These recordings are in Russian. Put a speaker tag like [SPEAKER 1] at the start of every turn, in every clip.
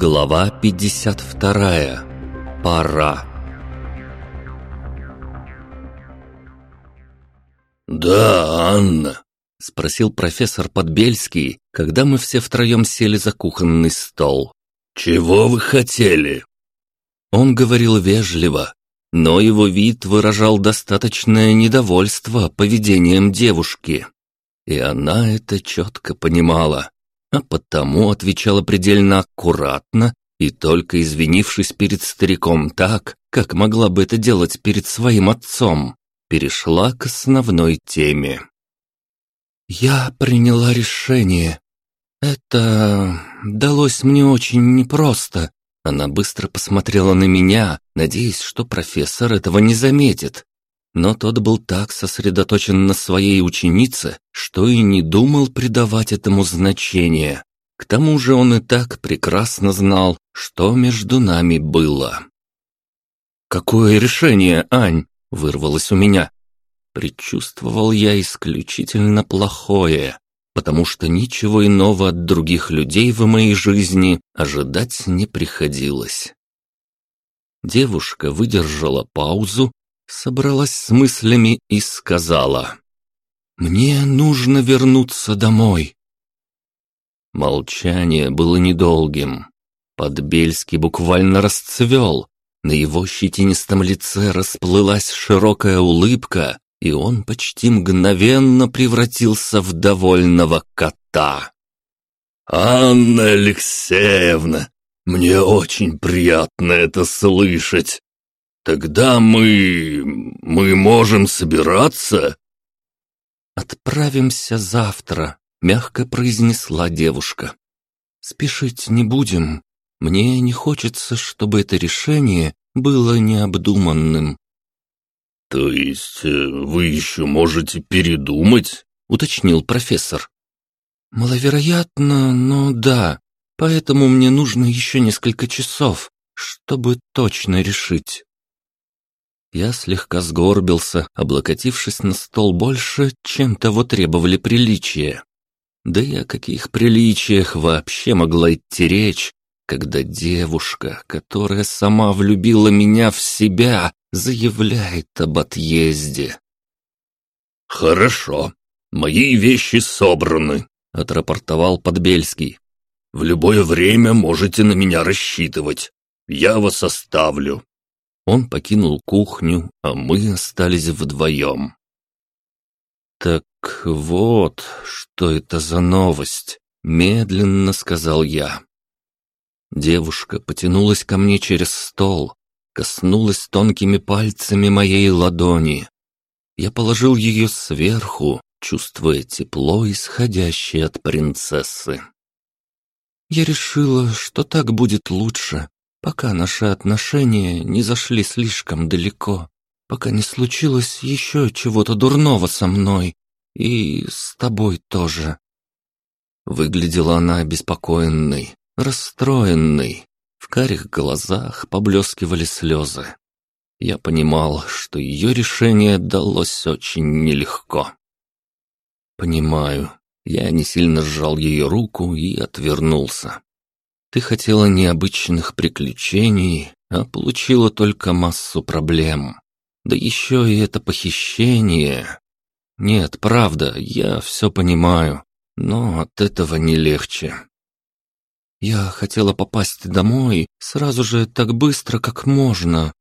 [SPEAKER 1] Глава 52. Пора.
[SPEAKER 2] «Да, Анна», —
[SPEAKER 1] спросил профессор Подбельский, когда мы все втроем сели за кухонный стол.
[SPEAKER 2] «Чего вы хотели?»
[SPEAKER 1] Он говорил вежливо, но его вид выражал достаточное недовольство поведением девушки. И она это четко понимала а потому отвечала предельно аккуратно и только извинившись перед стариком так, как могла бы это делать перед своим отцом, перешла к основной теме. «Я приняла решение. Это далось мне очень непросто». Она быстро посмотрела на меня, надеясь, что профессор этого не заметит, но тот был так сосредоточен на своей ученице, что и не думал придавать этому значения. К тому же он и так прекрасно знал, что между нами было. «Какое решение, Ань?» — вырвалось у меня. Предчувствовал я исключительно плохое, потому что ничего иного от других людей в моей жизни ожидать не приходилось. Девушка выдержала паузу, собралась с мыслями и сказала. «Мне нужно вернуться домой». Молчание было недолгим. Подбельский буквально расцвел. На его щетинистом лице расплылась широкая улыбка, и он почти мгновенно превратился в довольного кота.
[SPEAKER 2] «Анна Алексеевна, мне очень приятно это слышать. «Тогда мы... мы можем собираться?»
[SPEAKER 1] «Отправимся завтра», — мягко произнесла девушка. «Спешить не будем. Мне не хочется, чтобы это решение было необдуманным».
[SPEAKER 2] «То есть э, вы еще можете передумать?»
[SPEAKER 1] — уточнил профессор. «Маловероятно, но да. Поэтому мне нужно еще несколько часов, чтобы точно решить». Я слегка сгорбился, облокотившись на стол больше, чем того требовали приличия. Да и о каких приличиях вообще могла идти речь, когда девушка, которая сама влюбила меня в себя, заявляет об отъезде.
[SPEAKER 2] «Хорошо, мои вещи собраны», — отрапортовал Подбельский. «В любое время можете на меня рассчитывать. Я вас оставлю.
[SPEAKER 1] Он покинул кухню, а мы остались вдвоем. «Так вот, что это за новость?» — медленно сказал я. Девушка потянулась ко мне через стол, коснулась тонкими пальцами моей ладони. Я положил ее сверху, чувствуя тепло, исходящее от принцессы. Я решила, что так будет лучше, пока наши отношения не зашли слишком далеко, пока не случилось еще чего-то дурного со мной и с тобой тоже. Выглядела она обеспокоенной, расстроенной. В карих глазах поблескивали слезы. Я понимал, что ее решение далось очень нелегко. «Понимаю». Я не сильно сжал ее руку и отвернулся. Ты хотела необычных приключений, а получила только массу проблем. Да еще и это похищение. Нет, правда, я все понимаю, но от этого не легче. Я хотела попасть домой сразу же так быстро, как можно,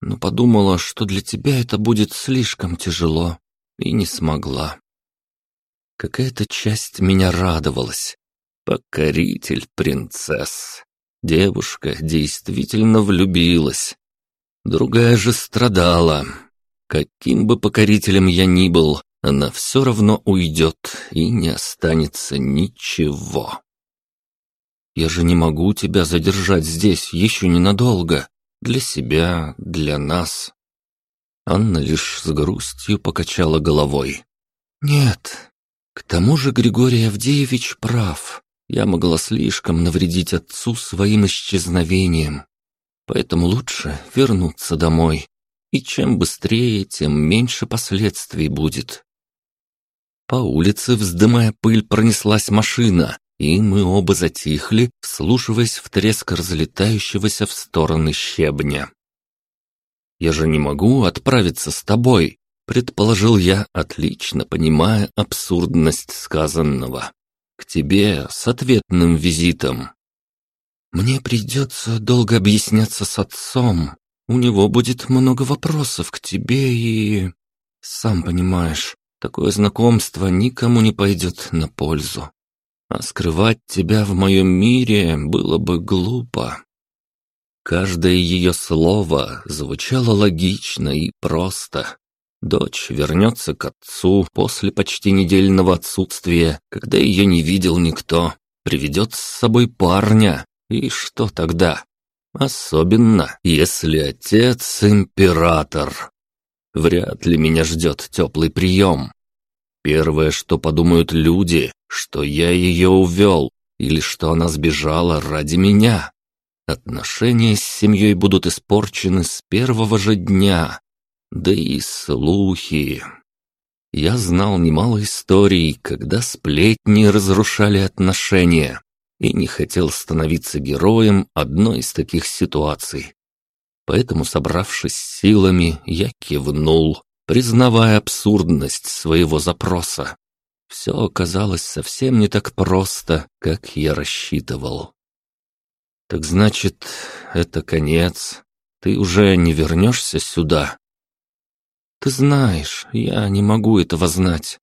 [SPEAKER 1] но подумала, что для тебя это будет слишком тяжело, и не смогла. Какая-то часть меня радовалась, Покоритель принцесс. Девушка действительно влюбилась. Другая же страдала. Каким бы покорителем я ни был, она все равно уйдет, и не останется ничего. Я же не могу тебя задержать здесь еще ненадолго. Для себя, для нас. Анна лишь с грустью покачала головой. Нет, к тому же Григорий Авдеевич прав я могла слишком навредить отцу своим исчезновением. Поэтому лучше вернуться домой. И чем быстрее, тем меньше последствий будет. По улице, вздымая пыль, пронеслась машина, и мы оба затихли, вслушиваясь в треск разлетающегося в стороны щебня. «Я же не могу отправиться с тобой», — предположил я, отлично понимая абсурдность сказанного. «К тебе с ответным визитом». «Мне придется долго объясняться с отцом. У него будет много вопросов к тебе и...» «Сам понимаешь, такое знакомство никому не пойдет на пользу. А скрывать тебя в моем мире было бы глупо». Каждое ее слово звучало логично и просто. Дочь вернется к отцу после почти недельного отсутствия, когда ее не видел никто, приведет с собой парня, и что тогда? Особенно, если отец император. Вряд ли меня ждет теплый прием. Первое, что подумают люди, что я ее увел, или что она сбежала ради меня. Отношения с семьей будут испорчены с первого же дня. Да и слухи. Я знал немало историй, когда сплетни разрушали отношения, и не хотел становиться героем одной из таких ситуаций. Поэтому, собравшись силами, я кивнул, признавая абсурдность своего запроса. Все оказалось совсем не так просто, как я рассчитывал. «Так значит, это конец. Ты уже не вернешься сюда?» «Ты знаешь, я не могу этого знать.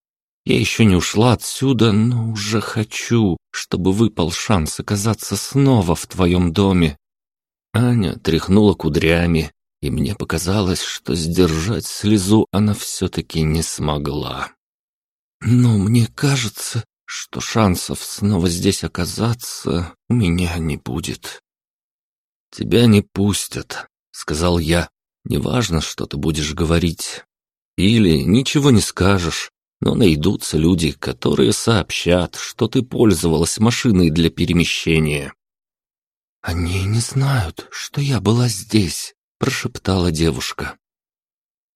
[SPEAKER 1] Я еще не ушла отсюда, но уже хочу, чтобы выпал шанс оказаться снова в твоем доме». Аня тряхнула кудрями, и мне показалось, что сдержать слезу она все-таки не смогла. «Но мне кажется, что шансов снова здесь оказаться у меня не будет. «Тебя не пустят», — сказал я. «Неважно, что ты будешь говорить. Или ничего не скажешь, но найдутся люди, которые сообщат, что ты пользовалась машиной для перемещения». «Они не знают, что я была здесь», — прошептала девушка.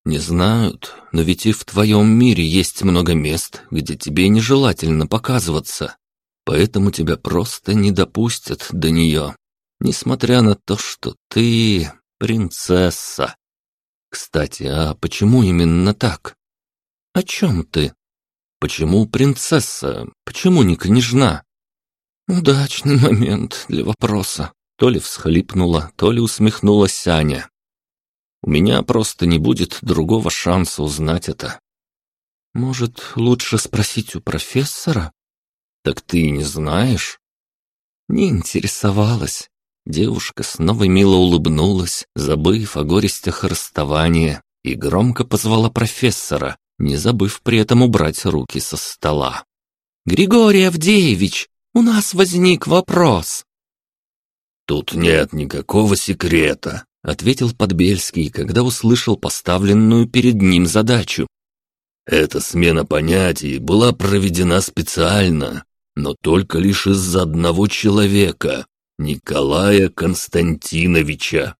[SPEAKER 1] «Не знают, но ведь и в твоем мире есть много мест, где тебе нежелательно показываться, поэтому тебя просто не допустят до нее, несмотря на то, что ты принцесса. Кстати, а почему именно так? О чем ты? Почему принцесса? Почему не княжна?» «Удачный момент для вопроса», — то ли всхлипнула, то ли усмехнулась Аня. У меня просто не будет другого шанса узнать это. Может, лучше спросить у профессора? Так ты не знаешь? Не интересовалась. Девушка снова мило улыбнулась, забыв о горестях расставания, и громко позвала профессора, не забыв при этом убрать руки со стола. «Григорий Авдеевич, у нас возник вопрос».
[SPEAKER 2] «Тут нет никакого секрета», ответил Подбельский, когда услышал поставленную перед ним задачу. Эта смена понятий была проведена специально, но только лишь из-за одного человека, Николая Константиновича.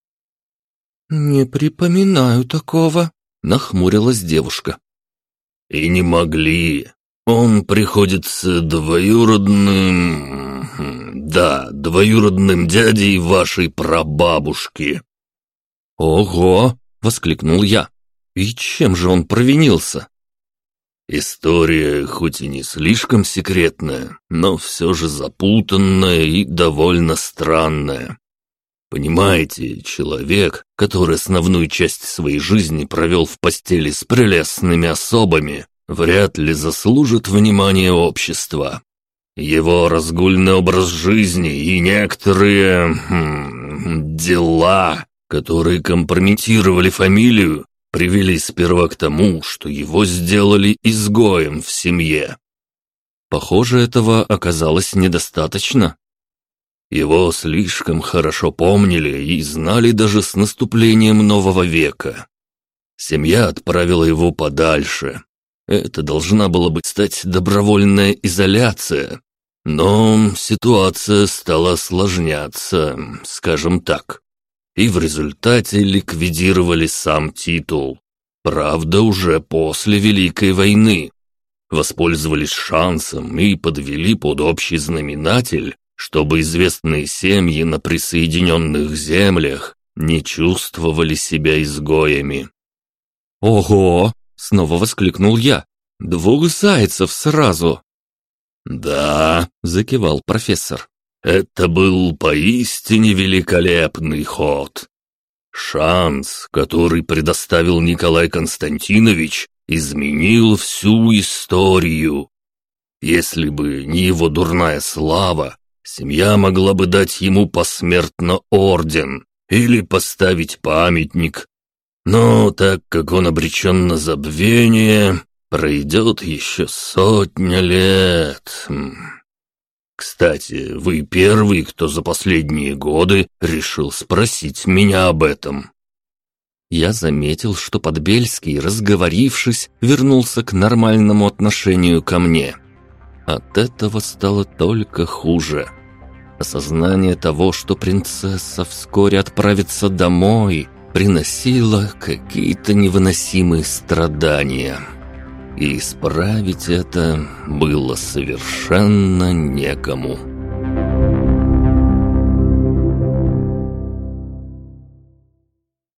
[SPEAKER 1] «Не припоминаю такого», — нахмурилась девушка.
[SPEAKER 2] «И не могли. Он приходится двоюродным... Да, двоюродным дядей вашей прабабушки.
[SPEAKER 1] «Ого!» — воскликнул я. «И чем же он провинился?»
[SPEAKER 2] История хоть и не слишком секретная, но все же запутанная и довольно странная. Понимаете, человек, который основную часть своей жизни провел в постели с прелестными особами, вряд ли заслужит внимания общества. Его разгульный образ жизни и некоторые... Хм, дела которые компрометировали фамилию, привели сперва к тому, что его сделали изгоем в семье.
[SPEAKER 1] Похоже, этого оказалось недостаточно.
[SPEAKER 2] Его слишком хорошо помнили и знали даже с наступлением нового века. Семья отправила его подальше. Это должна была быть стать добровольная изоляция. Но ситуация стала осложняться, скажем так и в результате ликвидировали сам титул. Правда, уже после Великой войны. воспользовались шансом и подвели под общий знаменатель, чтобы известные семьи на присоединенных землях не чувствовали себя изгоями.
[SPEAKER 1] «Ого!» — снова воскликнул я. «Двух зайцев сразу!»
[SPEAKER 2] «Да», — закивал профессор, — «это был поистине великолепный ход. Шанс, который предоставил Николай Константинович, изменил всю историю. Если бы не его дурная слава, семья могла бы дать ему посмертно орден или поставить памятник. Но так как он обречен на забвение, пройдет еще сотня лет. Кстати, вы первый, кто за последние годы решил спросить меня об этом.
[SPEAKER 1] Я заметил, что Подбельский, разговорившись, вернулся к нормальному отношению ко мне. От этого стало только хуже. Осознание того, что принцесса вскоре отправится домой, приносило какие-то невыносимые страдания. И исправить это было совершенно некому.